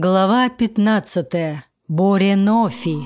Глава 15. Боренофи.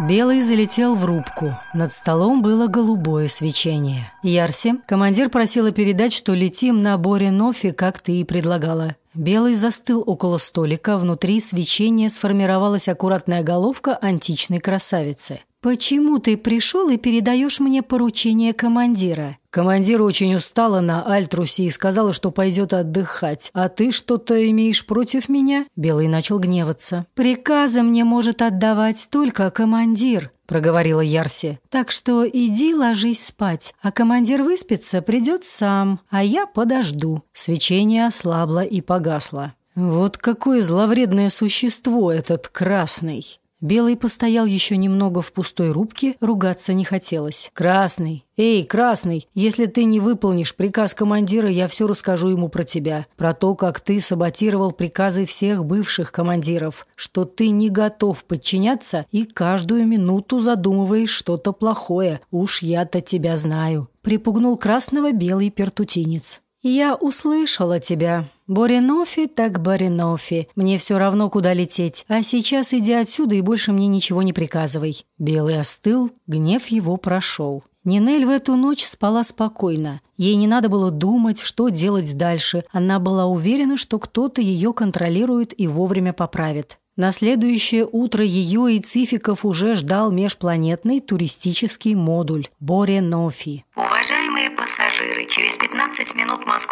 Белый залетел в рубку. Над столом было голубое свечение. Ярси, командир просила передать, что летим на Боренофи, как ты и предлагала. Белый застыл около столика, внутри свечения сформировалась аккуратная головка античной красавицы. «Почему ты пришел и передаешь мне поручение командира?» Командир очень устала на Альтрусе и сказала, что пойдет отдыхать. А ты что-то имеешь против меня? Белый начал гневаться. Приказы мне может отдавать только командир, проговорила Ярси. Так что иди ложись спать, а командир выспится, придет сам, а я подожду. Свечение ослабло и погасло. Вот какое зловредное существо этот красный. Белый постоял еще немного в пустой рубке, ругаться не хотелось. «Красный! Эй, Красный! Если ты не выполнишь приказ командира, я все расскажу ему про тебя. Про то, как ты саботировал приказы всех бывших командиров. Что ты не готов подчиняться и каждую минуту задумываешь что-то плохое. Уж я-то тебя знаю». Припугнул Красного белый пертутинец. «Я услышала тебя», «Боринофи так Боринофи. Мне все равно, куда лететь. А сейчас иди отсюда и больше мне ничего не приказывай». Белый остыл, гнев его прошел. Нинель в эту ночь спала спокойно. Ей не надо было думать, что делать дальше. Она была уверена, что кто-то ее контролирует и вовремя поправит. На следующее утро ее и Цификов уже ждал межпланетный туристический модуль Боренофи. Уважаемые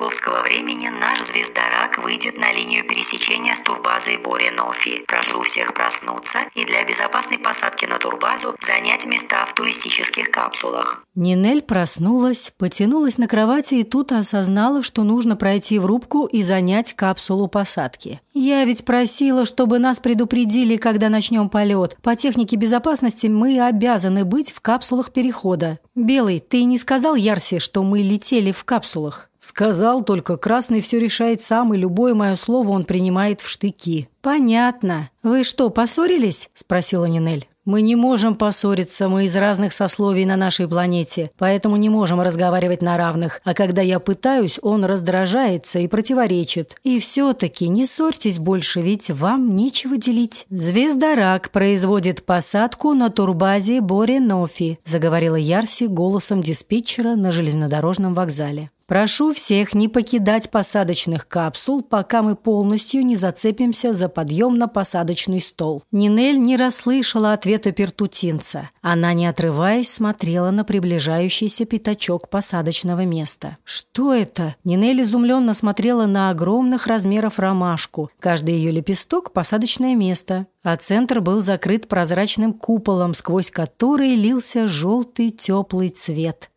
московского времени наш звездорак выйдет на линию пересечения с турбазой Боренофи. Прошу всех проснуться и для безопасной посадки на турбазу занять места в туристических капсулах. Нинель проснулась, потянулась на кровати и тут осознала, что нужно пройти в рубку и занять капсулу посадки. «Я ведь просила, чтобы нас предупредили, когда начнем полет. По технике безопасности мы обязаны быть в капсулах перехода. Белый, ты не сказал Ярсе, что мы летели в капсулах?» «Сказал, только Красный все решает сам, и любое мое слово он принимает в штыки». «Понятно. Вы что, поссорились?» – спросила Нинель. Мы не можем поссориться, мы из разных сословий на нашей планете, поэтому не можем разговаривать на равных. А когда я пытаюсь, он раздражается и противоречит. И все-таки не ссорьтесь больше, ведь вам нечего делить. Звездорак производит посадку на турбазе Боринофи, заговорила Ярси голосом диспетчера на железнодорожном вокзале. Прошу всех не покидать посадочных капсул, пока мы полностью не зацепимся за подъемно-посадочный стол. Нинель не расслышала ответа пертутинца. Она, не отрываясь, смотрела на приближающийся пятачок посадочного места. Что это? Нинель изумленно смотрела на огромных размеров ромашку. Каждый ее лепесток – посадочное место. А центр был закрыт прозрачным куполом, сквозь который лился желтый теплый цвет.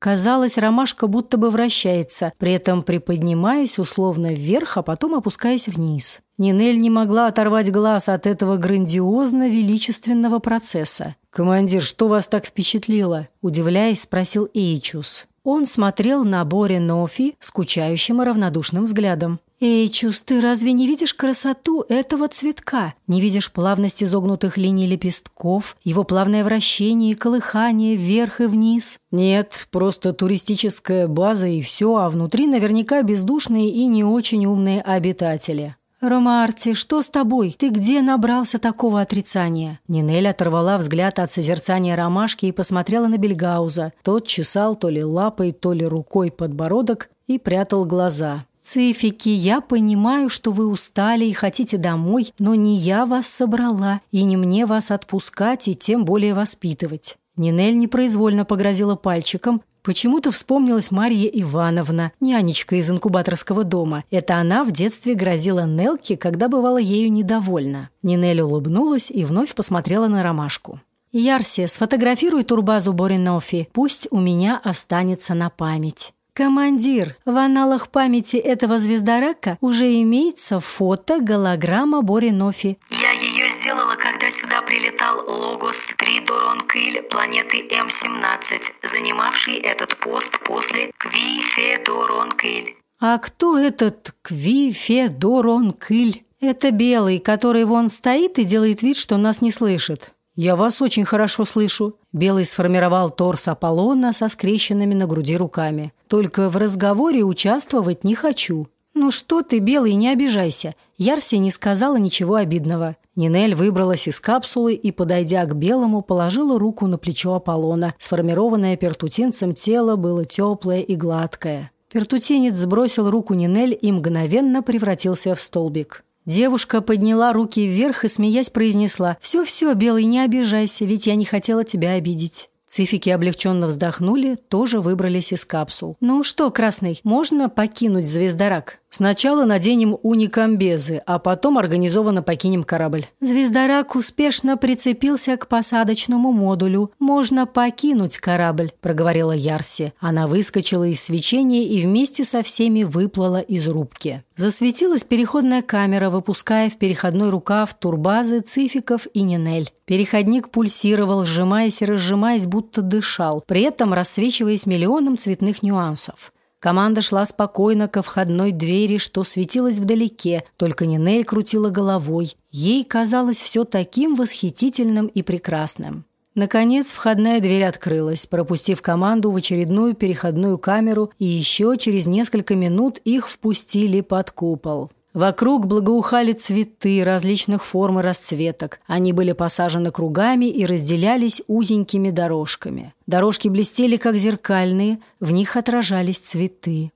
Казалось, ромашка будто бы вращается, при этом приподнимаясь условно вверх, а потом опускаясь вниз. Нинель не могла оторвать глаз от этого грандиозно-величественного процесса. «Командир, что вас так впечатлило?» – удивляясь, спросил Эйчус. Он смотрел на Боре Нофи скучающим и равнодушным взглядом. «Эйчус, ты разве не видишь красоту этого цветка? Не видишь плавность изогнутых линий лепестков, его плавное вращение и колыхание вверх и вниз?» «Нет, просто туристическая база и все, а внутри наверняка бездушные и не очень умные обитатели». «Ромарти, что с тобой? Ты где набрался такого отрицания?» Нинель оторвала взгляд от созерцания ромашки и посмотрела на Бельгауза. Тот чесал то ли лапой, то ли рукой подбородок и прятал глаза. «Цифики, я понимаю, что вы устали и хотите домой, но не я вас собрала, и не мне вас отпускать и тем более воспитывать». Нинель непроизвольно погрозила пальчиком. Почему-то вспомнилась Мария Ивановна, нянечка из инкубаторского дома. Это она в детстве грозила Нелке, когда бывала ею недовольна. Нинель улыбнулась и вновь посмотрела на ромашку. «Ярси, сфотографируй турбазу Боринофи. Пусть у меня останется на память». «Командир, в аналах памяти этого звездорака уже имеется фото голограмма Боринофи». Я ее сделала, когда сюда прилетал Логос Тридоронкыль планеты М-17, занимавший этот пост после Квифедоронкыль. «А кто этот Квифедоронкыль?» «Это белый, который вон стоит и делает вид, что нас не слышит». «Я вас очень хорошо слышу». Белый сформировал торс Аполлона со скрещенными на груди руками. «Только в разговоре участвовать не хочу». «Ну что ты, Белый, не обижайся. Ярси не сказала ничего обидного». Нинель выбралась из капсулы и, подойдя к Белому, положила руку на плечо Аполлона. Сформированное пертутинцем тело было теплое и гладкое. Пертутинец сбросил руку Нинель и мгновенно превратился в столбик. Девушка подняла руки вверх и, смеясь, произнесла «Все-все, Белый, не обижайся, ведь я не хотела тебя обидеть». Цифики облегченно вздохнули, тоже выбрались из капсул. «Ну что, Красный, можно покинуть звездорак?» Сначала наденем уникамбезы, а потом организованно покинем корабль. Звездорак успешно прицепился к посадочному модулю. Можно покинуть корабль, проговорила Ярси. Она выскочила из свечения и вместе со всеми выплыла из рубки. Засветилась переходная камера, выпуская в переходной рукав турбазы, цификов и нинель. Переходник пульсировал, сжимаясь и разжимаясь, будто дышал, при этом рассвечиваясь миллионом цветных нюансов. Команда шла спокойно ко входной двери, что светилось вдалеке, только Нинель крутила головой. Ей казалось все таким восхитительным и прекрасным. Наконец входная дверь открылась, пропустив команду в очередную переходную камеру, и еще через несколько минут их впустили под купол. Вокруг благоухали цветы различных форм и расцветок. Они были посажены кругами и разделялись узенькими дорожками. Дорожки блестели, как зеркальные, в них отражались цветы.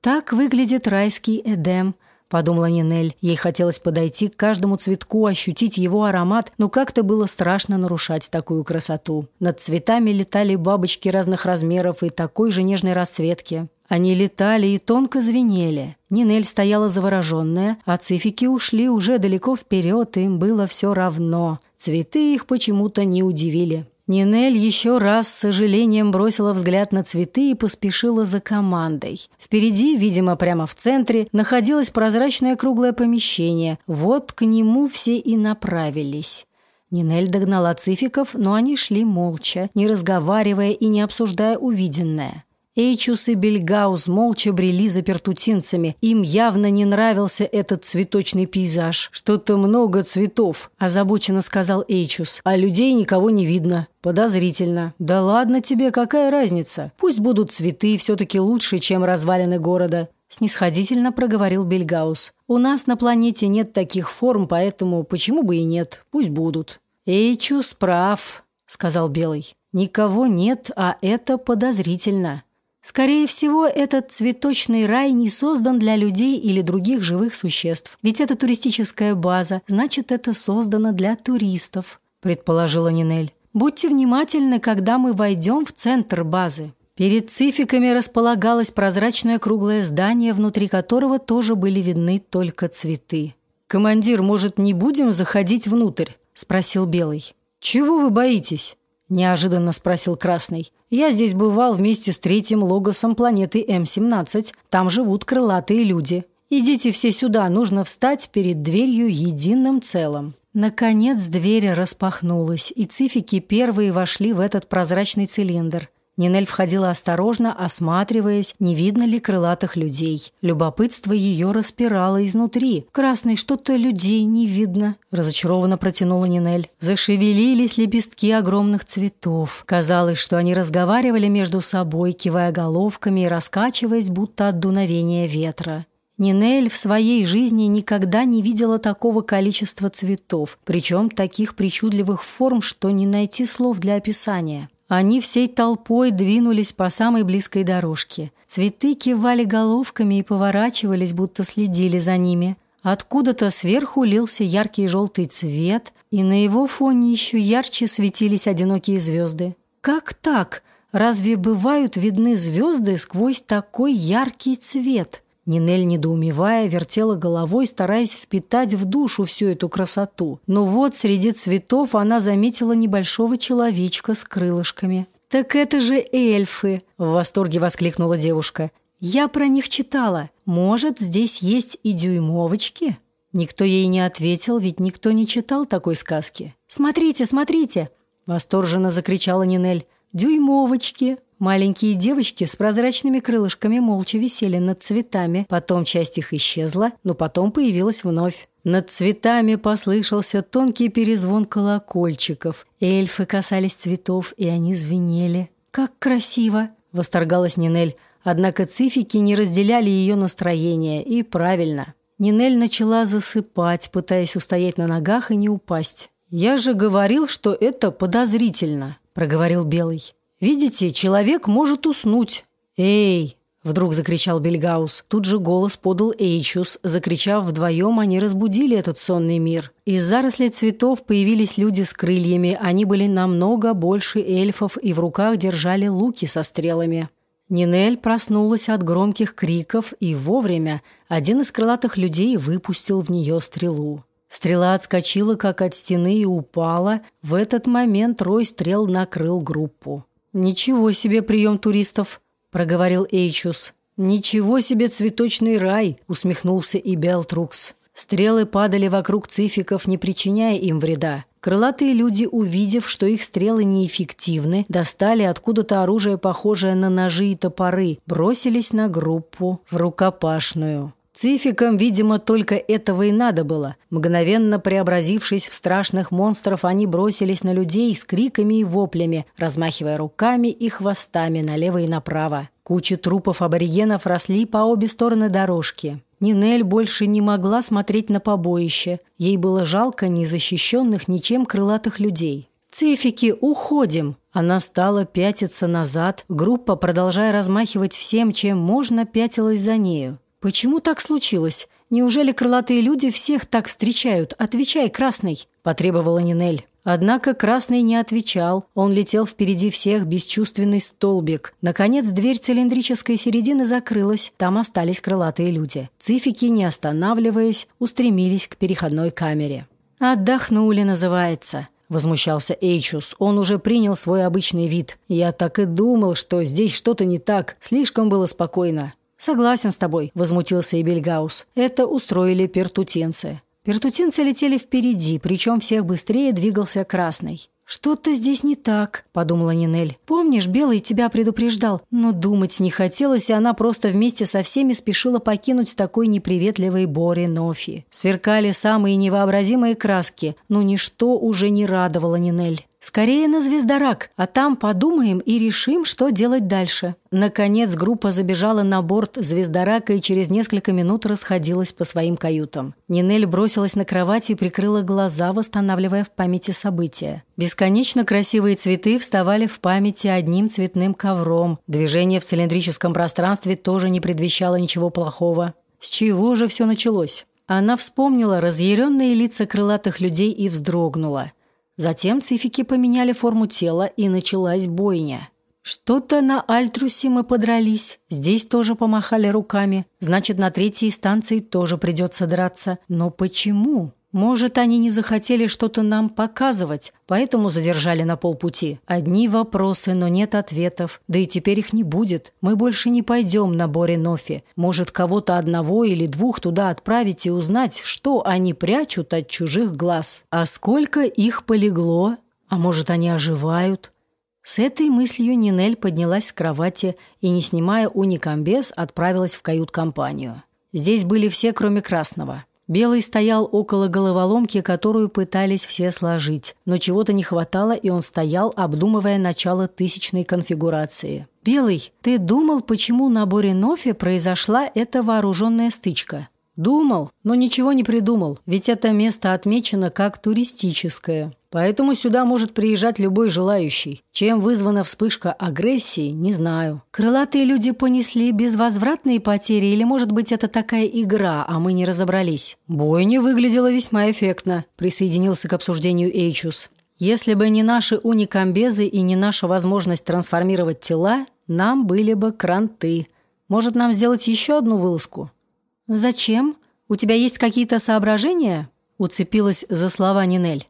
«Так выглядит райский Эдем», — подумала Нинель. Ей хотелось подойти к каждому цветку, ощутить его аромат, но как-то было страшно нарушать такую красоту. Над цветами летали бабочки разных размеров и такой же нежной расцветки. Они летали и тонко звенели. Нинель стояла завороженная, а цифики ушли уже далеко вперед, им было все равно. Цветы их почему-то не удивили. Нинель еще раз с сожалением бросила взгляд на цветы и поспешила за командой. Впереди, видимо, прямо в центре, находилось прозрачное круглое помещение. Вот к нему все и направились. Нинель догнала цификов, но они шли молча, не разговаривая и не обсуждая увиденное. Эйчус и Бельгаус молча брели за пертутинцами. Им явно не нравился этот цветочный пейзаж. «Что-то много цветов», – озабоченно сказал Эйчус. «А людей никого не видно. Подозрительно. Да ладно тебе, какая разница? Пусть будут цветы, все-таки лучше, чем развалины города». Снисходительно проговорил Бельгаус. «У нас на планете нет таких форм, поэтому почему бы и нет? Пусть будут». «Эйчус прав», – сказал Белый. «Никого нет, а это подозрительно». Скорее всего, этот цветочный рай не создан для людей или других живых существ. Ведь это туристическая база, значит, это создано для туристов, предположила Нинель. Будьте внимательны, когда мы войдем в центр базы. Перед цификами располагалось прозрачное круглое здание, внутри которого тоже были видны только цветы. «Командир, может, не будем заходить внутрь?» – спросил Белый. «Чего вы боитесь?» – неожиданно спросил Красный. Я здесь бывал вместе с третьим логосом планеты М-17. Там живут крылатые люди. Идите все сюда, нужно встать перед дверью единым целым». Наконец дверь распахнулась, и цифики первые вошли в этот прозрачный цилиндр. Нинель входила осторожно, осматриваясь, не видно ли крылатых людей. Любопытство ее распирало изнутри. «Красный, что-то людей не видно», – разочарованно протянула Нинель. Зашевелились лепестки огромных цветов. Казалось, что они разговаривали между собой, кивая головками и раскачиваясь, будто от дуновения ветра. Нинель в своей жизни никогда не видела такого количества цветов, причем таких причудливых форм, что не найти слов для описания. Они всей толпой двинулись по самой близкой дорожке. Цветы кивали головками и поворачивались, будто следили за ними. Откуда-то сверху лился яркий желтый цвет, и на его фоне еще ярче светились одинокие звезды. Как так? Разве бывают видны звезды сквозь такой яркий цвет? Нинель, недоумевая, вертела головой, стараясь впитать в душу всю эту красоту. Но вот среди цветов она заметила небольшого человечка с крылышками. «Так это же эльфы!» – в восторге воскликнула девушка. «Я про них читала. Может, здесь есть и дюймовочки?» Никто ей не ответил, ведь никто не читал такой сказки. «Смотрите, смотрите!» – восторженно закричала Нинель. «Дюймовочки!» Маленькие девочки с прозрачными крылышками молча висели над цветами, потом часть их исчезла, но потом появилась вновь. Над цветами послышался тонкий перезвон колокольчиков. Эльфы касались цветов, и они звенели. «Как красиво!» – восторгалась Нинель. Однако цифики не разделяли ее настроение, и правильно. Нинель начала засыпать, пытаясь устоять на ногах и не упасть. «Я же говорил, что это подозрительно», – проговорил Белый. «Видите, человек может уснуть». «Эй!» – вдруг закричал Бельгаус. Тут же голос подал Эйчус. Закричав вдвоем, они разбудили этот сонный мир. Из зарослей цветов появились люди с крыльями. Они были намного больше эльфов и в руках держали луки со стрелами. Нинель проснулась от громких криков, и вовремя один из крылатых людей выпустил в нее стрелу. Стрела отскочила, как от стены, и упала. В этот момент рой стрел накрыл группу. «Ничего себе прием туристов!» – проговорил Эйчус. «Ничего себе цветочный рай!» – усмехнулся и Белтрукс. Стрелы падали вокруг цификов, не причиняя им вреда. Крылатые люди, увидев, что их стрелы неэффективны, достали откуда-то оружие, похожее на ножи и топоры, бросились на группу в рукопашную. Цификам, видимо, только этого и надо было. Мгновенно преобразившись в страшных монстров, они бросились на людей с криками и воплями, размахивая руками и хвостами налево и направо. Кучи трупов аборигенов росли по обе стороны дорожки. Нинель больше не могла смотреть на побоище. Ей было жалко незащищенных ничем крылатых людей. «Цифики, уходим!» Она стала пятиться назад. Группа, продолжая размахивать всем, чем можно, пятилась за нею. «Почему так случилось? Неужели крылатые люди всех так встречают? Отвечай, Красный!» – потребовала Нинель. Однако Красный не отвечал. Он летел впереди всех, бесчувственный столбик. Наконец, дверь цилиндрической середины закрылась. Там остались крылатые люди. Цифики, не останавливаясь, устремились к переходной камере. «Отдохнули, называется», – возмущался Эйчус. Он уже принял свой обычный вид. «Я так и думал, что здесь что-то не так. Слишком было спокойно». «Согласен с тобой», – возмутился и Бельгаус. «Это устроили пертутинцы». Пертутинцы летели впереди, причем всех быстрее двигался красный. «Что-то здесь не так», – подумала Нинель. «Помнишь, Белый тебя предупреждал, но думать не хотелось, и она просто вместе со всеми спешила покинуть такой неприветливый Бори Нофи. Сверкали самые невообразимые краски, но ничто уже не радовало Нинель. Скорее на звездорак, а там подумаем и решим, что делать дальше. Наконец группа забежала на борт звездорака и через несколько минут расходилась по своим каютам. Нинель бросилась на кровать и прикрыла глаза, восстанавливая в памяти события. Бесконечно красивые цветы вставали в памяти одним цветным ковром. Движение в цилиндрическом пространстве тоже не предвещало ничего плохого. С чего же все началось? Она вспомнила разъяренные лица крылатых людей и вздрогнула. Затем цифики поменяли форму тела, и началась бойня. Что-то на Альтрусе мы подрались. Здесь тоже помахали руками. Значит, на третьей станции тоже придется драться. Но почему? Может, они не захотели что-то нам показывать, поэтому задержали на полпути. Одни вопросы, но нет ответов. Да и теперь их не будет. Мы больше не пойдем на Боринофи. Может, кого-то одного или двух туда отправить и узнать, что они прячут от чужих глаз. А сколько их полегло? А может, они оживают? С этой мыслью Нинель поднялась с кровати и, не снимая уникамбез, отправилась в кают-компанию. Здесь были все, кроме Красного. Белый стоял около головоломки, которую пытались все сложить, но чего-то не хватало, и он стоял, обдумывая начало тысячной конфигурации. «Белый, ты думал, почему на Боринофе произошла эта вооруженная стычка?» «Думал, но ничего не придумал, ведь это место отмечено как туристическое. Поэтому сюда может приезжать любой желающий. Чем вызвана вспышка агрессии, не знаю. Крылатые люди понесли безвозвратные потери или, может быть, это такая игра, а мы не разобрались? Бойня выглядела весьма эффектно, присоединился к обсуждению Эйчус. Если бы не наши уникамбезы и не наша возможность трансформировать тела, нам были бы кранты. Может, нам сделать еще одну вылазку? Зачем? У тебя есть какие-то соображения? Уцепилась за слова Нинель.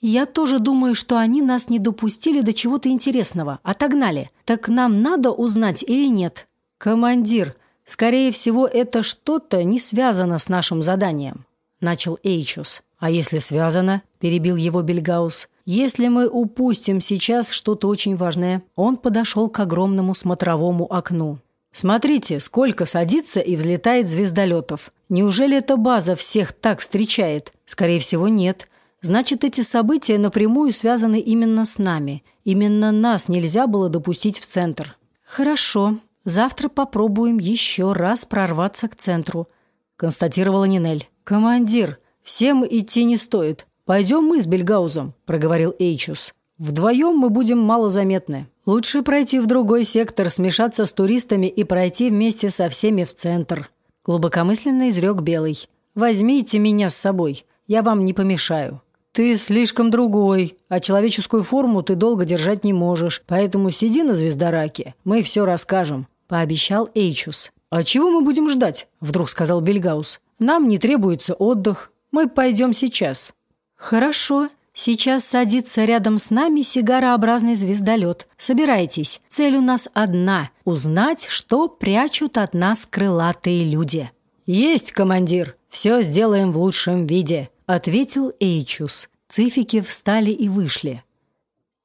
«Я тоже думаю, что они нас не допустили до чего-то интересного, отогнали. Так нам надо узнать или нет?» «Командир, скорее всего, это что-то не связано с нашим заданием», – начал Эйчус. «А если связано?» – перебил его Бельгаус. «Если мы упустим сейчас что-то очень важное». Он подошел к огромному смотровому окну. «Смотрите, сколько садится и взлетает звездолетов. Неужели эта база всех так встречает? Скорее всего, нет. Значит, эти события напрямую связаны именно с нами. Именно нас нельзя было допустить в центр». «Хорошо. Завтра попробуем еще раз прорваться к центру», – констатировала Нинель. «Командир, всем идти не стоит. Пойдем мы с Бельгаузом», – проговорил Эйчус. «Вдвоем мы будем малозаметны. Лучше пройти в другой сектор, смешаться с туристами и пройти вместе со всеми в центр», – глубокомысленно изрек Белый. «Возьмите меня с собой. Я вам не помешаю». «Ты слишком другой, а человеческую форму ты долго держать не можешь, поэтому сиди на звездораке, мы все расскажем», – пообещал Эйчус. «А чего мы будем ждать?» – вдруг сказал Бельгаус. «Нам не требуется отдых. Мы пойдем сейчас». «Хорошо. Сейчас садится рядом с нами сигарообразный звездолет. Собирайтесь. Цель у нас одна – узнать, что прячут от нас крылатые люди». «Есть, командир. Все сделаем в лучшем виде», – ответил Эйчус. Цифики встали и вышли.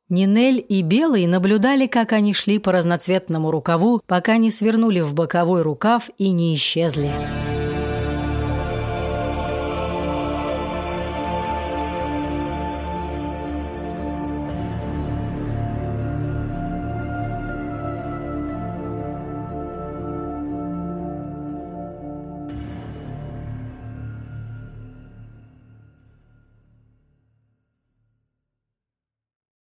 Нинель и Белый наблюдали, как они шли по разноцветному рукаву, пока не свернули в боковой рукав и не исчезли.